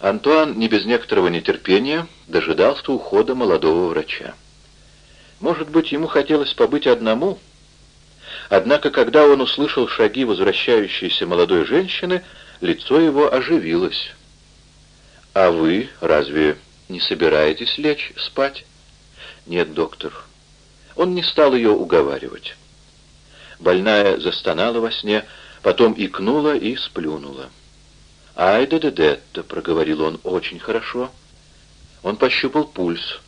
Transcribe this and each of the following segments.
Антуан не без некоторого нетерпения дожидался ухода молодого врача. Может быть, ему хотелось побыть одному, однако, когда он услышал шаги возвращающейся молодой женщины, лицо его оживилось. «А вы разве не собираетесь лечь спать?» «Нет, доктор». Он не стал ее уговаривать. Больная застонала во сне, потом икнула и сплюнула. «Ай да да да проговорил он очень хорошо. Он пощупал пульс.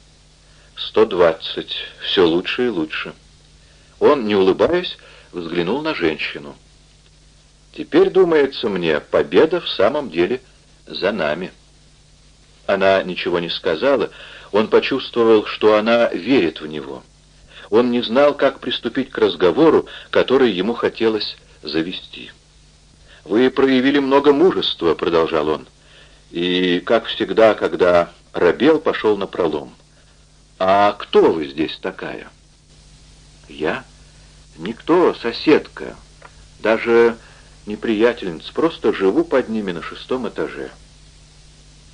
«Сто двадцать. Все лучше и лучше». Он, не улыбаясь, взглянул на женщину. «Теперь, думается мне, победа в самом деле за нами». Она ничего не сказала, он почувствовал, что она верит в него. Он не знал, как приступить к разговору, который ему хотелось завести. «Вы проявили много мужества», — продолжал он. «И, как всегда, когда Рабел пошел на пролом. А кто вы здесь такая?» «Я? Никто, соседка. Даже неприятельница. Просто живу под ними на шестом этаже».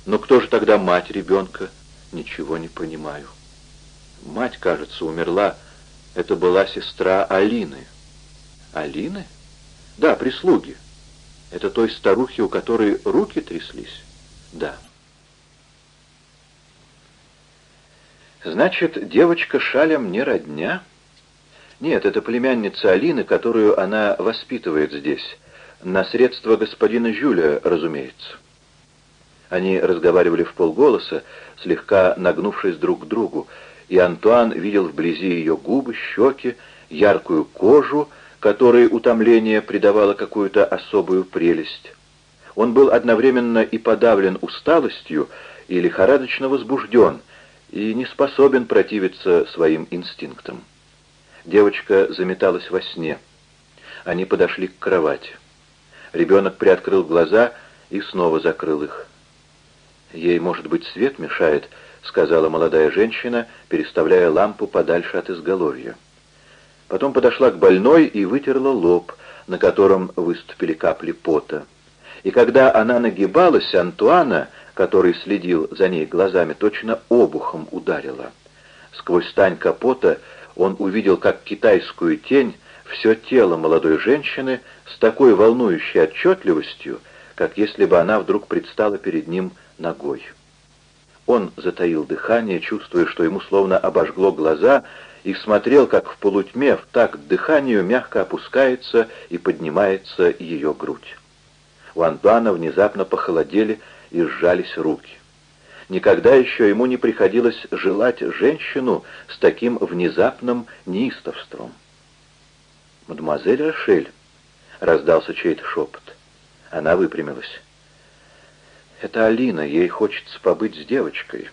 «Но кто же тогда мать ребенка?» «Ничего не понимаю». «Мать, кажется, умерла. Это была сестра Алины». «Алины?» «Да, прислуги». Это той старухи, у которой руки тряслись? Да. Значит, девочка Шалям не родня? Нет, это племянница Алины, которую она воспитывает здесь. На средства господина Жюля, разумеется. Они разговаривали в полголоса, слегка нагнувшись друг к другу, и Антуан видел вблизи ее губы, щеки, яркую кожу, которой утомление придавало какую-то особую прелесть. Он был одновременно и подавлен усталостью, и лихорадочно возбужден, и не способен противиться своим инстинктам. Девочка заметалась во сне. Они подошли к кровати. Ребенок приоткрыл глаза и снова закрыл их. «Ей, может быть, свет мешает», — сказала молодая женщина, переставляя лампу подальше от изголовья. Потом подошла к больной и вытерла лоб, на котором выступили капли пота. И когда она нагибалась, Антуана, который следил за ней глазами, точно обухом ударила. Сквозь стань капота он увидел, как китайскую тень, все тело молодой женщины с такой волнующей отчетливостью, как если бы она вдруг предстала перед ним ногой. Он затаил дыхание, чувствуя, что ему словно обожгло глаза, и смотрел, как в полутьме в такт дыханию мягко опускается и поднимается ее грудь. У Антуана внезапно похолодели и сжались руки. Никогда еще ему не приходилось желать женщину с таким внезапным неистовством. «Мадемуазель Рошель», — раздался чей-то шепот. Она выпрямилась. «Это Алина, ей хочется побыть с девочкой».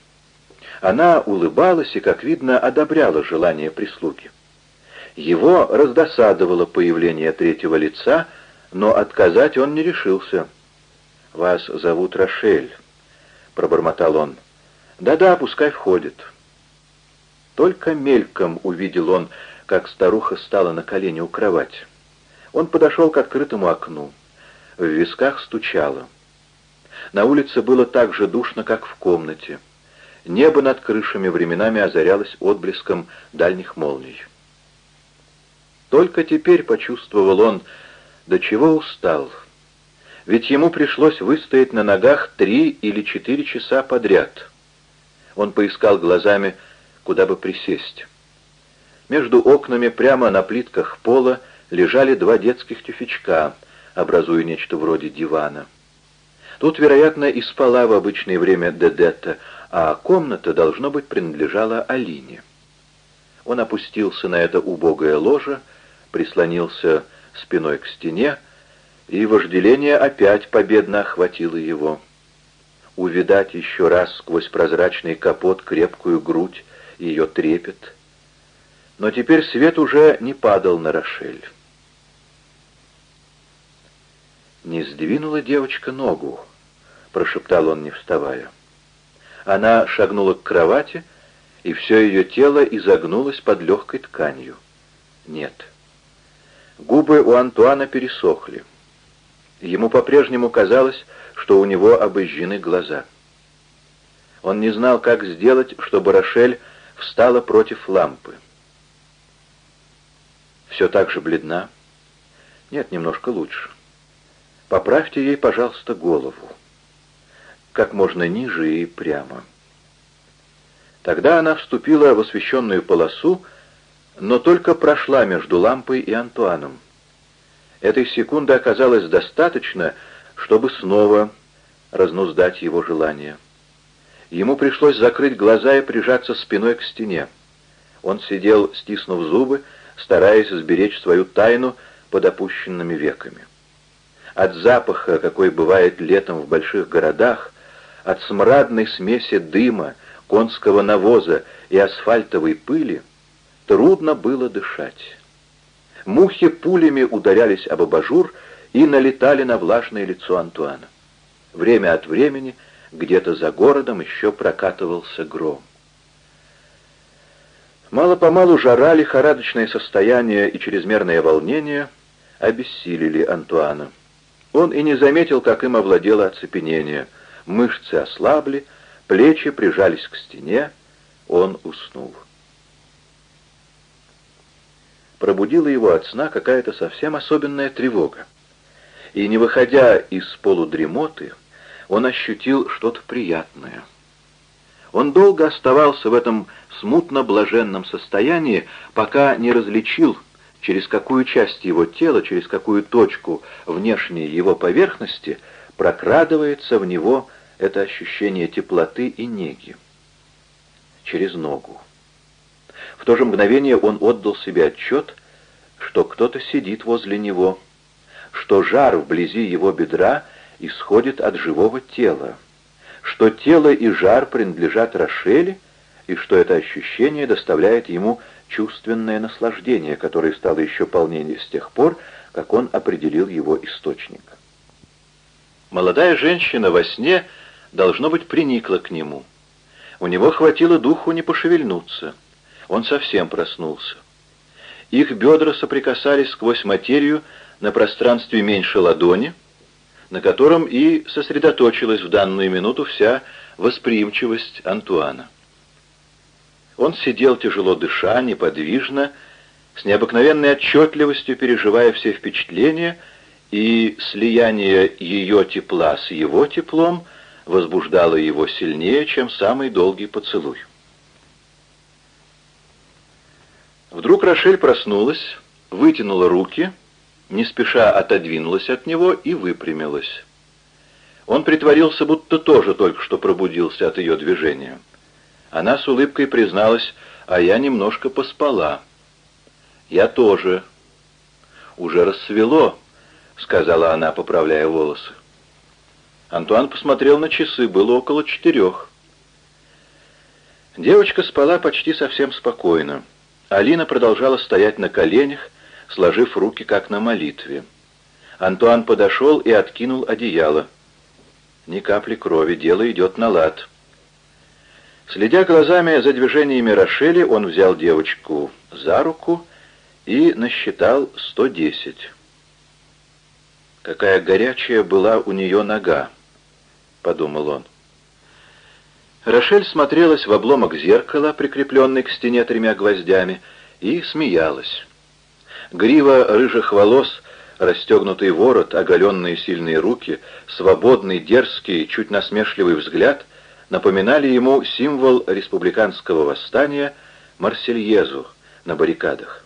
Она улыбалась и, как видно, одобряла желание прислуги. Его раздосадовало появление третьего лица, но отказать он не решился. «Вас зовут Рошель», — пробормотал он. «Да-да, пускай входит». Только мельком увидел он, как старуха стала на колени у кровати. Он подошел к открытому окну. В висках стучало. На улице было так же душно, как в комнате. Небо над крышами временами озарялось отблеском дальних молний. Только теперь почувствовал он, до чего устал. Ведь ему пришлось выстоять на ногах три или четыре часа подряд. Он поискал глазами, куда бы присесть. Между окнами прямо на плитках пола лежали два детских тюфячка, образуя нечто вроде дивана. Тут, вероятно, и спала в обычное время Дедетта, а комната, должно быть, принадлежала Алине. Он опустился на это убогое ложе, прислонился спиной к стене, и вожделение опять победно охватило его. Увидать еще раз сквозь прозрачный капот крепкую грудь, ее трепет. Но теперь свет уже не падал на Рошель. «Не сдвинула девочка ногу», — прошептал он, не вставая. Она шагнула к кровати, и все ее тело изогнулось под легкой тканью. Нет. Губы у Антуана пересохли. Ему по-прежнему казалось, что у него обожжены глаза. Он не знал, как сделать, чтобы Рошель встала против лампы. Все так же бледна. Нет, немножко лучше. Поправьте ей, пожалуйста, голову. Как можно ниже и прямо. Тогда она вступила в освещенную полосу, но только прошла между лампой и Антуаном. Этой секунды оказалось достаточно, чтобы снова разнуздать его желание. Ему пришлось закрыть глаза и прижаться спиной к стене. Он сидел, стиснув зубы, стараясь сберечь свою тайну под опущенными веками. От запаха, какой бывает летом в больших городах, от смрадной смеси дыма, конского навоза и асфальтовой пыли, трудно было дышать. Мухи пулями ударялись об абажур и налетали на влажное лицо Антуана. Время от времени где-то за городом еще прокатывался гром. Мало-помалу жара, лихорадочное состояние и чрезмерное волнение обессилили Антуана. Он и не заметил, как им овладело оцепенение. Мышцы ослабли, плечи прижались к стене, он уснул. Пробудила его от сна какая-то совсем особенная тревога. И, не выходя из полудремоты, он ощутил что-то приятное. Он долго оставался в этом смутно-блаженном состоянии, пока не различил, через какую часть его тела, через какую точку внешней его поверхности прокрадывается в него это ощущение теплоты и неги. Через ногу. В то же мгновение он отдал себе отчет, что кто-то сидит возле него, что жар вблизи его бедра исходит от живого тела, что тело и жар принадлежат Рошеле, и что это ощущение доставляет ему чувственное наслаждение, которое стало еще полнее с тех пор, как он определил его источник. Молодая женщина во сне, должно быть, приникла к нему. У него хватило духу не пошевельнуться. Он совсем проснулся. Их бедра соприкасались сквозь материю на пространстве меньше ладони, на котором и сосредоточилась в данную минуту вся восприимчивость Антуана. Он сидел тяжело дыша, неподвижно, с необыкновенной отчетливостью переживая все впечатления, и слияние ее тепла с его теплом возбуждало его сильнее, чем самый долгий поцелуй. Вдруг Рошель проснулась, вытянула руки, не спеша отодвинулась от него и выпрямилась. Он притворился, будто тоже только что пробудился от ее движения. Она с улыбкой призналась, а я немножко поспала. «Я тоже». «Уже рассвело», — сказала она, поправляя волосы. Антуан посмотрел на часы, было около четырех. Девочка спала почти совсем спокойно. Алина продолжала стоять на коленях, сложив руки, как на молитве. Антуан подошел и откинул одеяло. Ни капли крови, дело идет на лад. Следя глазами за движениями Рошели, он взял девочку за руку и насчитал 110. «Какая горячая была у нее нога!» — подумал он. Рошель смотрелась в обломок зеркала, прикрепленный к стене тремя гвоздями, и смеялась. Грива рыжих волос, расстегнутый ворот, оголенные сильные руки, свободный, дерзкий, чуть насмешливый взгляд — напоминали ему символ республиканского восстания Марсельезу на баррикадах.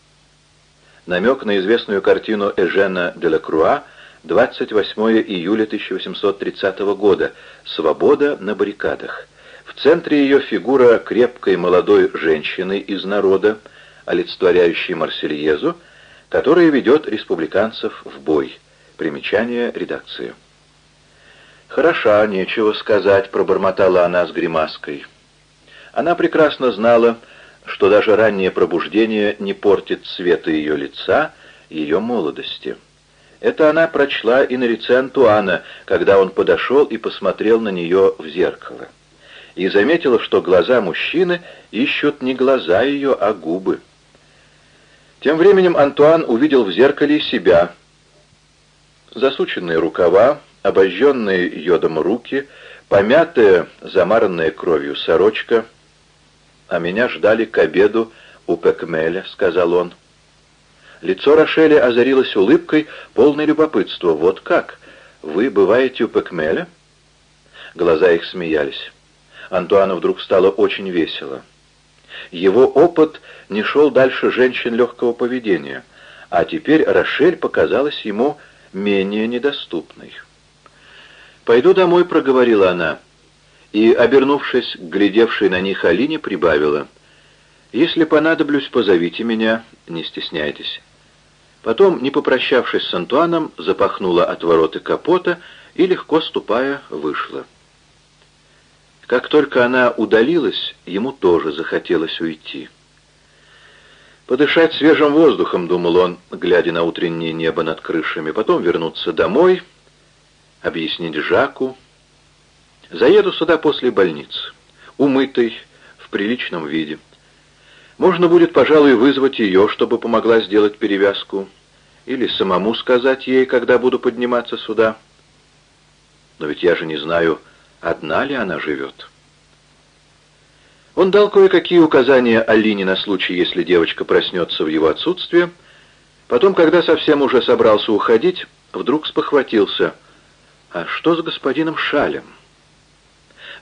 Намек на известную картину Эжена де ла Круа 28 июля 1830 года «Свобода на баррикадах». В центре ее фигура крепкой молодой женщины из народа, олицетворяющей Марсельезу, которая ведет республиканцев в бой. Примечание редакции. «Хороша, нечего сказать», — пробормотала она с гримаской. Она прекрасно знала, что даже раннее пробуждение не портит цвета ее лица, ее молодости. Это она прочла и на лице Антуана, когда он подошел и посмотрел на нее в зеркало. И заметила, что глаза мужчины ищут не глаза ее, а губы. Тем временем Антуан увидел в зеркале себя. Засученные рукава, обожженные йодом руки, помятая, замаранная кровью сорочка. «А меня ждали к обеду у Пекмеля», — сказал он. Лицо Рошеля озарилось улыбкой, полной любопытства. «Вот как? Вы бываете у Пекмеля?» Глаза их смеялись. Антуану вдруг стало очень весело. Его опыт не шел дальше женщин легкого поведения, а теперь Рошель показалась ему менее недоступной. «Пойду домой», — проговорила она, и, обернувшись глядевшей на них Алине, прибавила. «Если понадоблюсь, позовите меня, не стесняйтесь». Потом, не попрощавшись с Антуаном, запахнула отвороты капота и, легко ступая, вышла. Как только она удалилась, ему тоже захотелось уйти. «Подышать свежим воздухом», — думал он, глядя на утреннее небо над крышами, потом вернуться домой, объяснить Жаку. «Заеду сюда после больницы, умытый, в приличном виде. Можно будет, пожалуй, вызвать ее, чтобы помогла сделать перевязку, или самому сказать ей, когда буду подниматься сюда. Но ведь я же не знаю, одна ли она живет». Он дал кое-какие указания Алине на случай, если девочка проснется в его отсутствие. Потом, когда совсем уже собрался уходить, вдруг спохватился. «А что с господином Шалем?»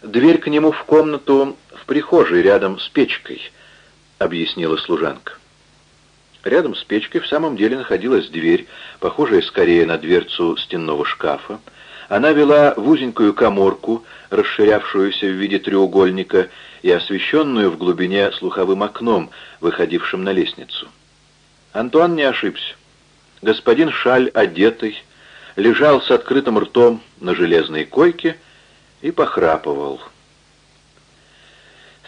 «Дверь к нему в комнату в прихожей, рядом с печкой», — объяснила служанка. Рядом с печкой в самом деле находилась дверь, похожая скорее на дверцу стенного шкафа. Она вела в узенькую коморку, расширявшуюся в виде треугольника, и освещенную в глубине слуховым окном, выходившим на лестницу. Антуан не ошибся. Господин Шаль, одетый, лежал с открытым ртом на железной койке и похрапывал.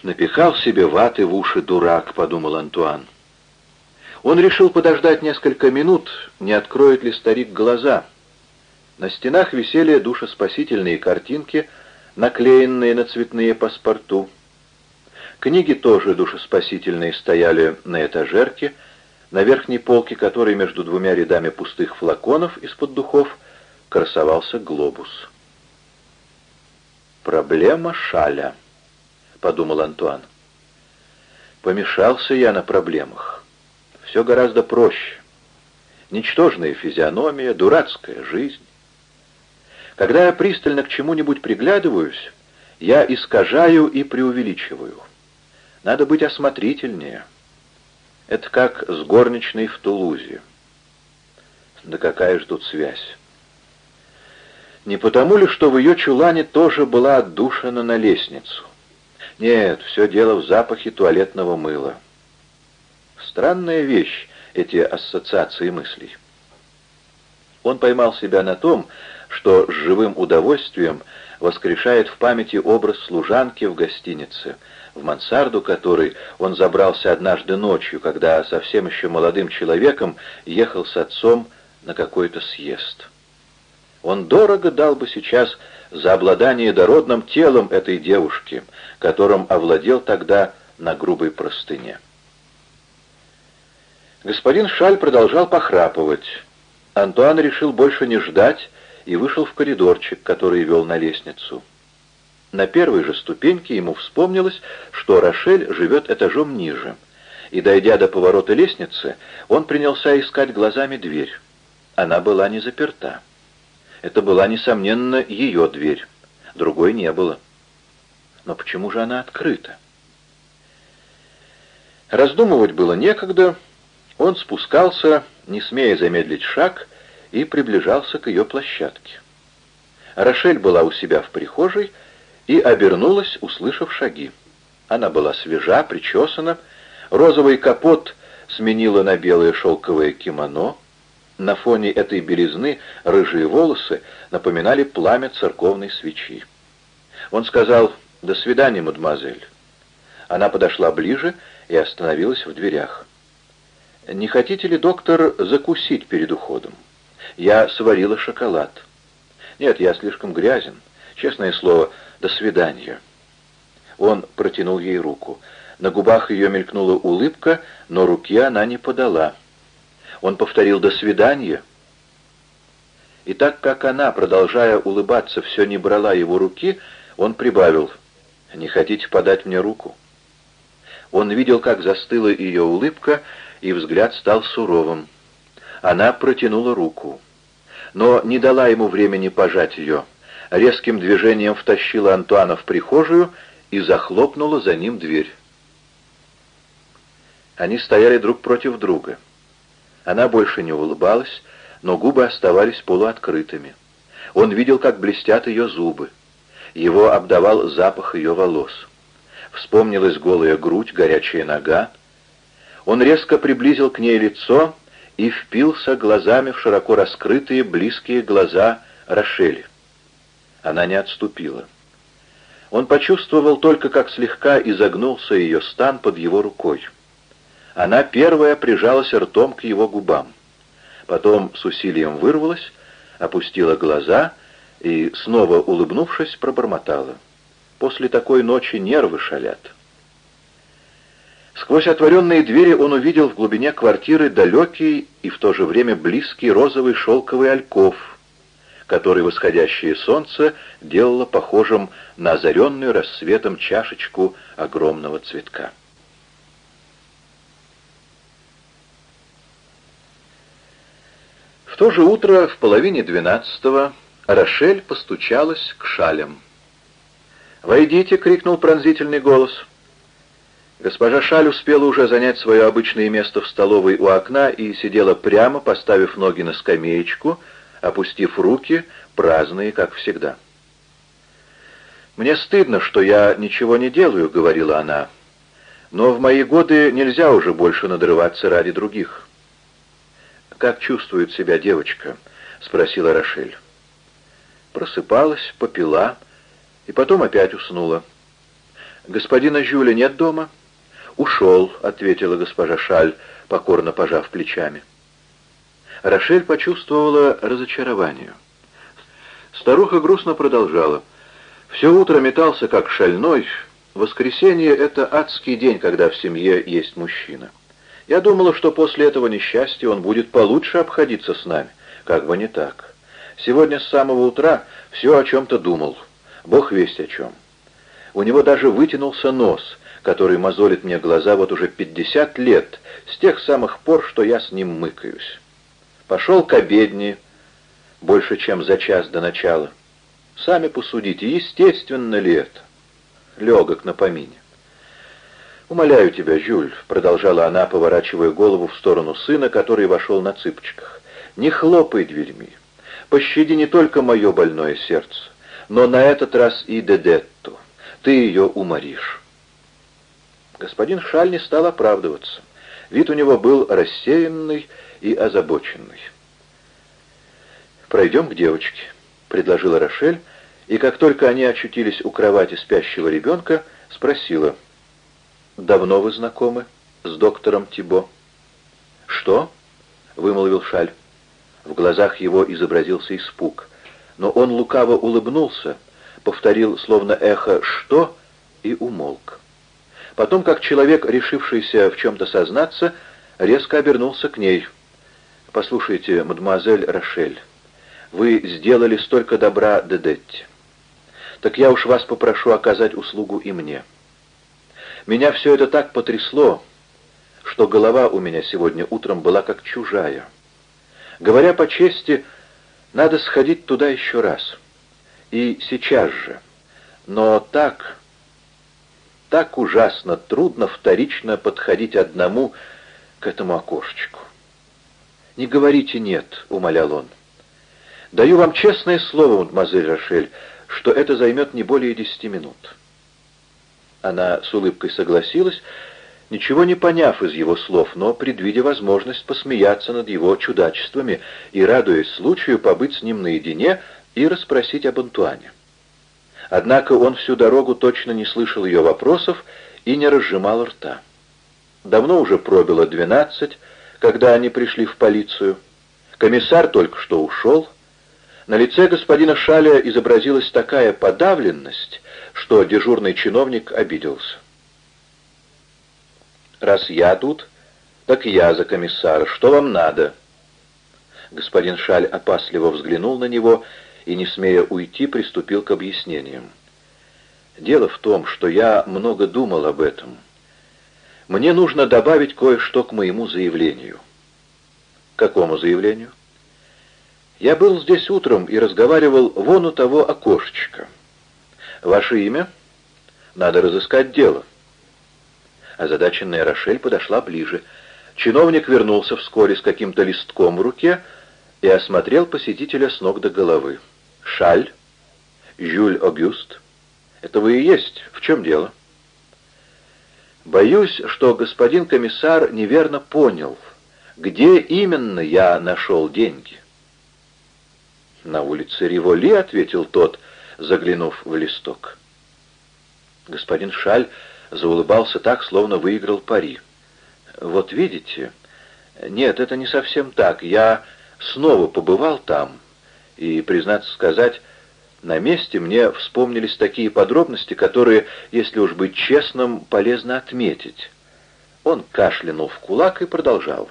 «Напихал себе ваты в уши дурак», — подумал Антуан. Он решил подождать несколько минут, не откроет ли старик глаза. На стенах висели душеспасительные картинки, наклеенные на цветные паспорту. Книги тоже душеспасительные стояли на этажерке, на верхней полке которой между двумя рядами пустых флаконов из-под духов красовался глобус. «Проблема шаля», — подумал Антуан. «Помешался я на проблемах. Все гораздо проще. Ничтожная физиономия, дурацкая жизнь. Когда я пристально к чему-нибудь приглядываюсь, я искажаю и преувеличиваю». Надо быть осмотрительнее. Это как с горничной в Тулузе. Да какая же тут связь? Не потому ли, что в ее чулане тоже была отдушена на лестницу? Нет, все дело в запахе туалетного мыла. Странная вещь, эти ассоциации мыслей. Он поймал себя на том, что с живым удовольствием воскрешает в памяти образ служанки в гостинице, в мансарду которой он забрался однажды ночью, когда совсем еще молодым человеком ехал с отцом на какой-то съезд. Он дорого дал бы сейчас за обладание дородным телом этой девушки, которым овладел тогда на грубой простыне. Господин Шаль продолжал похрапывать. Антуан решил больше не ждать и вышел в коридорчик, который вел на лестницу. На первой же ступеньке ему вспомнилось, что Рошель живет этажом ниже, и, дойдя до поворота лестницы, он принялся искать глазами дверь. Она была не заперта. Это была, несомненно, ее дверь. Другой не было. Но почему же она открыта? Раздумывать было некогда. Он спускался, не смея замедлить шаг, и приближался к ее площадке. Рошель была у себя в прихожей, и обернулась, услышав шаги. Она была свежа, причесана, розовый капот сменила на белое шелковое кимоно. На фоне этой белизны рыжие волосы напоминали пламя церковной свечи. Он сказал «До свидания, мадемуазель». Она подошла ближе и остановилась в дверях. «Не хотите ли, доктор, закусить перед уходом? Я сварила шоколад». «Нет, я слишком грязен. Честное слово, «До свидания». Он протянул ей руку. На губах ее мелькнула улыбка, но руки она не подала. Он повторил «до свидания» И так как она, продолжая улыбаться, все не брала его руки, он прибавил «Не хотите подать мне руку?» Он видел, как застыла ее улыбка, и взгляд стал суровым. Она протянула руку, но не дала ему времени пожать ее. Резким движением втащила Антуана в прихожую и захлопнула за ним дверь. Они стояли друг против друга. Она больше не улыбалась, но губы оставались полуоткрытыми. Он видел, как блестят ее зубы. Его обдавал запах ее волос. Вспомнилась голая грудь, горячая нога. Он резко приблизил к ней лицо и впился глазами в широко раскрытые близкие глаза Рошели. Она не отступила. Он почувствовал только, как слегка изогнулся ее стан под его рукой. Она первая прижалась ртом к его губам. Потом с усилием вырвалась, опустила глаза и, снова улыбнувшись, пробормотала. После такой ночи нервы шалят. Сквозь отворенные двери он увидел в глубине квартиры далекий и в то же время близкий розовый шелковый альков, который восходящее солнце делало похожим на озаренную рассветом чашечку огромного цветка. В то же утро, в половине двенадцатого, Рошель постучалась к шалям. «Войдите!» — крикнул пронзительный голос. Госпожа Шаль успела уже занять свое обычное место в столовой у окна и сидела прямо, поставив ноги на скамеечку, опустив руки, праздные, как всегда. «Мне стыдно, что я ничего не делаю», — говорила она. «Но в мои годы нельзя уже больше надрываться ради других». «Как чувствует себя девочка?» — спросила Рошель. Просыпалась, попила и потом опять уснула. «Господина Жюля нет дома?» «Ушел», — ответила госпожа Шаль, покорно пожав плечами. Рошель почувствовала разочарование. Старуха грустно продолжала. «Все утро метался, как шальной. Воскресенье — это адский день, когда в семье есть мужчина. Я думала, что после этого несчастья он будет получше обходиться с нами. Как бы не так. Сегодня с самого утра все о чем-то думал. Бог весть о чем. У него даже вытянулся нос, который мозолит мне глаза вот уже пятьдесят лет, с тех самых пор, что я с ним мыкаюсь. Пошел к обедне, больше чем за час до начала. Сами посудите, естественно ли это? Легок на помине. «Умоляю тебя, Жюль», — продолжала она, поворачивая голову в сторону сына, который вошел на цыпочках, — «не хлопай дверьми. Пощади не только мое больное сердце, но на этот раз и Дедетту. Ты ее уморишь». Господин Шаль не стал оправдываться. Вид у него был рассеянный и озабоченный. «Пройдем к девочке», — предложила Рошель, и как только они очутились у кровати спящего ребенка, спросила, «Давно вы знакомы с доктором Тибо?» «Что?» — вымолвил Шаль. В глазах его изобразился испуг, но он лукаво улыбнулся, повторил словно эхо «что?» и умолк. Потом, как человек, решившийся в чем-то сознаться, резко обернулся к ней. «Послушайте, мадемуазель Рошель, вы сделали столько добра Дедетте. Так я уж вас попрошу оказать услугу и мне. Меня все это так потрясло, что голова у меня сегодня утром была как чужая. Говоря по чести, надо сходить туда еще раз. И сейчас же. Но так так ужасно трудно вторично подходить одному к этому окошечку. «Не говорите «нет», — умолял он. «Даю вам честное слово, мадемуазель Рошель, что это займет не более десяти минут». Она с улыбкой согласилась, ничего не поняв из его слов, но предвидя возможность посмеяться над его чудачествами и радуясь случаю побыть с ним наедине и расспросить об Антуане. Однако он всю дорогу точно не слышал ее вопросов и не разжимал рта. Давно уже пробило двенадцать, когда они пришли в полицию. Комиссар только что ушел. На лице господина Шаля изобразилась такая подавленность, что дежурный чиновник обиделся. «Раз я тут, так я за комиссара. Что вам надо?» Господин Шаль опасливо взглянул на него и, не смея уйти, приступил к объяснениям. «Дело в том, что я много думал об этом. Мне нужно добавить кое-что к моему заявлению». «К какому заявлению?» «Я был здесь утром и разговаривал вон у того окошечка. Ваше имя? Надо разыскать дело». Озадаченная Рошель подошла ближе. Чиновник вернулся вскоре с каким-то листком в руке и осмотрел посетителя с ног до головы. «Шаль? Жюль Огюст? Это вы и есть. В чем дело?» «Боюсь, что господин комиссар неверно понял, где именно я нашел деньги». «На улице Риволи», — ответил тот, заглянув в листок. Господин Шаль заулыбался так, словно выиграл пари. «Вот видите? Нет, это не совсем так. Я снова побывал там, и, признаться сказать, на месте мне вспомнились такие подробности, которые, если уж быть честным, полезно отметить». Он кашлянул в кулак и продолжал.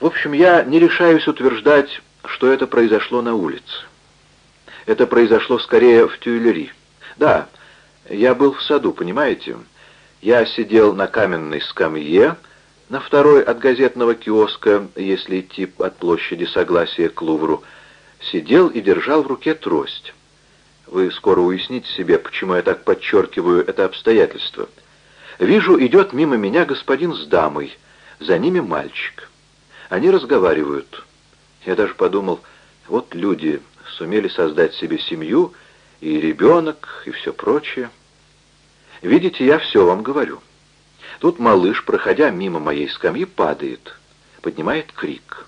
«В общем, я не решаюсь утверждать, что это произошло на улице. Это произошло скорее в Тюильри. Да, я был в саду, понимаете?» Я сидел на каменной скамье, на второй от газетного киоска, если идти от площади Согласия к Лувру, сидел и держал в руке трость. Вы скоро уясните себе, почему я так подчеркиваю это обстоятельство. Вижу, идет мимо меня господин с дамой, за ними мальчик. Они разговаривают. Я даже подумал, вот люди сумели создать себе семью, и ребенок, и все прочее. Видите, я все вам говорю. Тут малыш, проходя мимо моей скамьи, падает, поднимает крик.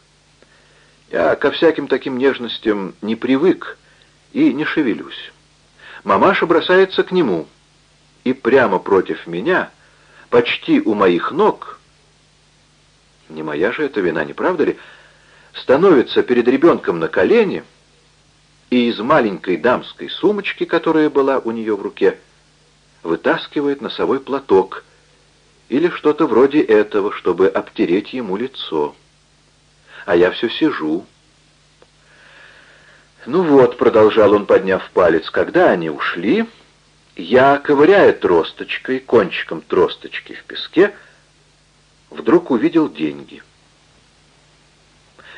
Я ко всяким таким нежностям не привык и не шевелюсь. Мамаша бросается к нему, и прямо против меня, почти у моих ног, не моя же это вина, не правда ли, становится перед ребенком на колени и из маленькой дамской сумочки, которая была у нее в руке, вытаскивает носовой платок или что-то вроде этого, чтобы обтереть ему лицо. А я все сижу. «Ну вот», — продолжал он, подняв палец, — «когда они ушли, я, ковыряя тросточкой, кончиком тросточки в песке, вдруг увидел деньги.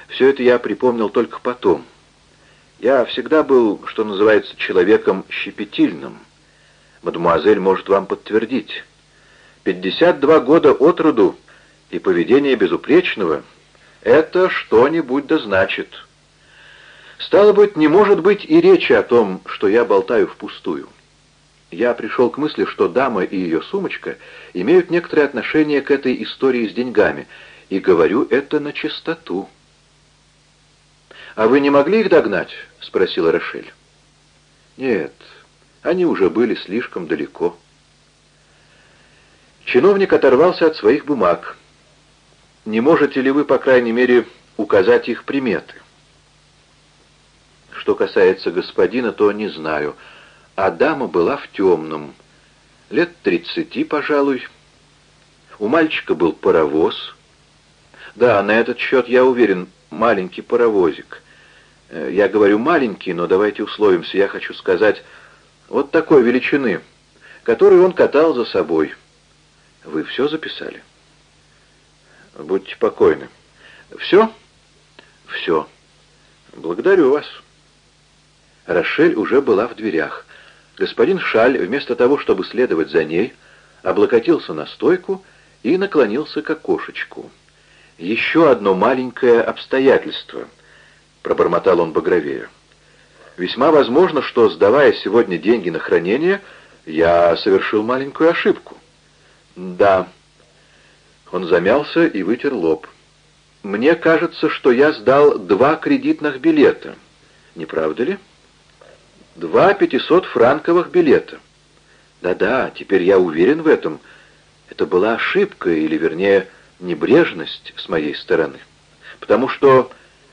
Все это я припомнил только потом. Я всегда был, что называется, человеком щепетильным» мадемуазель может вам подтвердить. 52 года от роду и поведение безупречного — это что-нибудь да значит. Стало быть, не может быть и речи о том, что я болтаю впустую. Я пришел к мысли, что дама и ее сумочка имеют некоторое отношение к этой истории с деньгами, и говорю это на чистоту. «А вы не могли их догнать?» — спросила Рошель. «Нет, они уже были слишком далеко. Чиновник оторвался от своих бумаг. «Не можете ли вы, по крайней мере, указать их приметы?» Что касается господина, то не знаю. А дама была в темном. Лет тридцати, пожалуй. У мальчика был паровоз. Да, на этот счет, я уверен, маленький паровозик. Э, я говорю маленький, но давайте условимся. Я хочу сказать вот такой величины, которую он катал за собой. Вы все записали? Будьте покойны. Все? Все. Благодарю вас. Рошель уже была в дверях. Господин Шаль, вместо того, чтобы следовать за ней, облокотился на стойку и наклонился к окошечку. «Еще одно маленькое обстоятельство», — пробормотал он багровее. Весьма возможно, что, сдавая сегодня деньги на хранение, я совершил маленькую ошибку. Да. Он замялся и вытер лоб. Мне кажется, что я сдал два кредитных билета. Не правда ли? Два пятисот франковых билета. Да-да, теперь я уверен в этом. Это была ошибка, или, вернее, небрежность с моей стороны. Потому что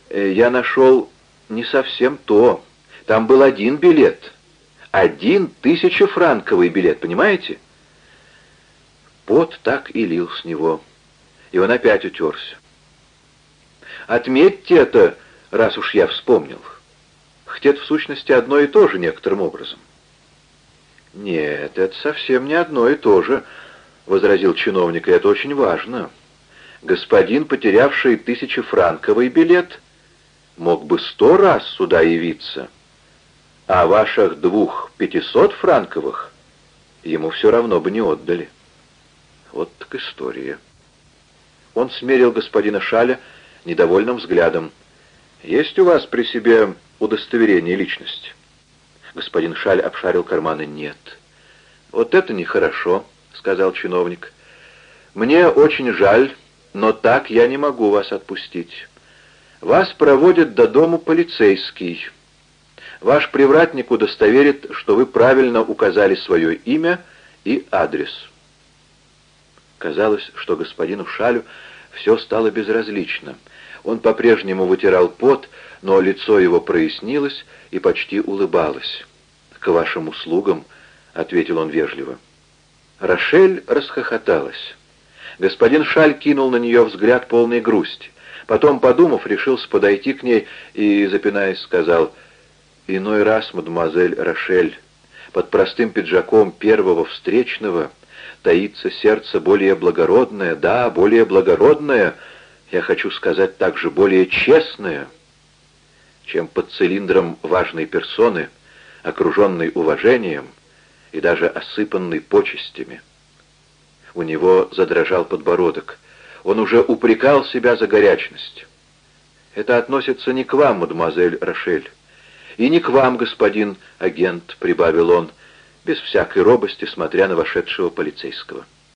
э, я нашел не совсем то, там был один билет. Один тысячефранковый билет, понимаете? Пот так и лил с него. И он опять утерся. «Отметьте это, раз уж я вспомнил. Хотя в сущности одно и то же некоторым образом. «Нет, это совсем не одно и то же», — возразил чиновник, — «и это очень важно. Господин, потерявший тысячефранковый билет, мог бы сто раз сюда явиться, а ваших двух пятисот франковых ему все равно бы не отдали». Вот так история. Он смерил господина Шаля недовольным взглядом. «Есть у вас при себе удостоверение личности?» Господин Шаль обшарил карманы. «Нет». «Вот это нехорошо», — сказал чиновник. «Мне очень жаль, но так я не могу вас отпустить. Вас проводит до дому полицейский. Ваш привратник удостоверит, что вы правильно указали свое имя и адрес». Казалось, что господину Шалю все стало безразлично. Он по-прежнему вытирал пот, но лицо его прояснилось и почти улыбалось. «К вашим услугам», — ответил он вежливо. Рошель расхохоталась. Господин Шаль кинул на нее взгляд полной грусти. Потом, подумав, решился подойти к ней и, запинаясь, сказал, «Иной раз, мадемуазель Рошель, под простым пиджаком первого встречного таится сердце более благородное, да, более благородное, я хочу сказать также более честное, чем под цилиндром важной персоны, окруженной уважением и даже осыпанной почестями. У него задрожал подбородок. Он уже упрекал себя за горячность. «Это относится не к вам, мадемуазель Рошель, и не к вам, господин агент», — прибавил он, без всякой робости, смотря на вошедшего полицейского.